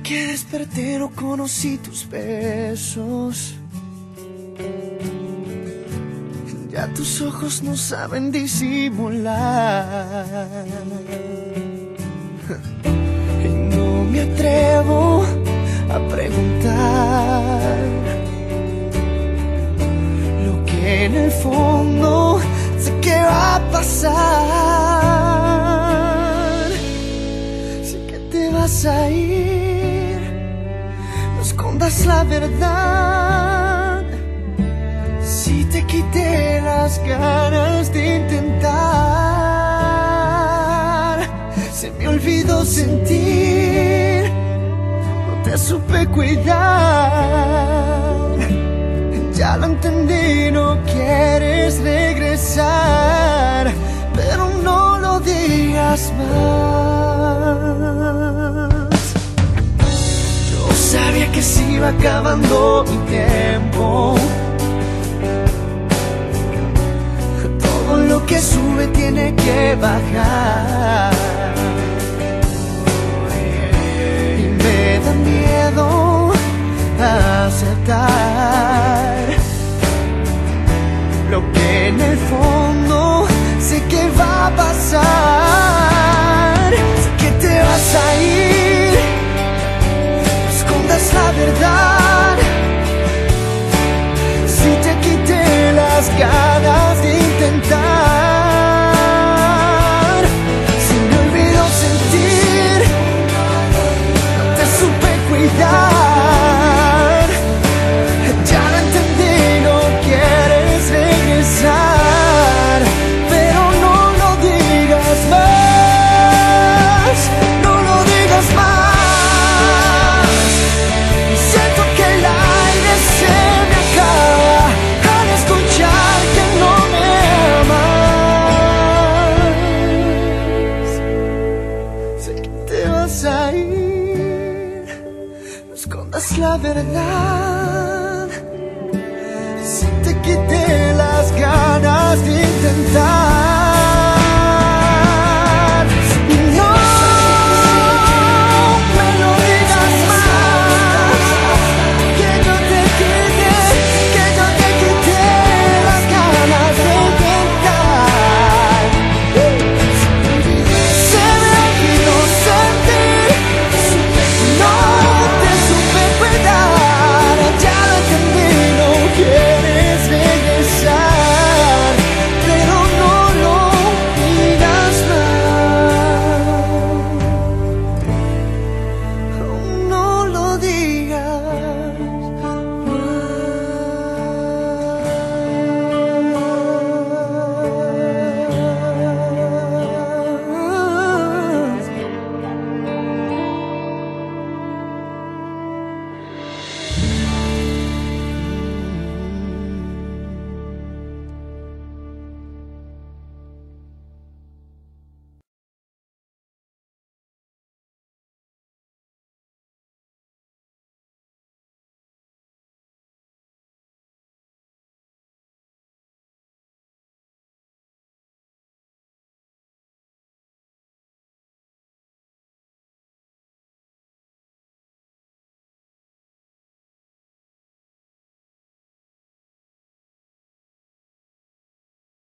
Que desperté no conocí tus besos. Ya tus ojos no saben disimular. Y no me atrevo a preguntar lo que en el fondo sé que va a pasar. Sé que te vas a ir, no escondas la verdad. Si te quité las ganas de intentar, se me olvidó sentir, no te supe cuidar. Ya lo entendí, no quieres regresar, pero no lo digas más. Iba acabando mi tiempo. Todo lo que sube tiene que bajar. Y me da miedo aceptar lo que en el fondo sé que va a pasar. Te vas a ir, no escondas la verdad. Si te quité las ganas de intentar.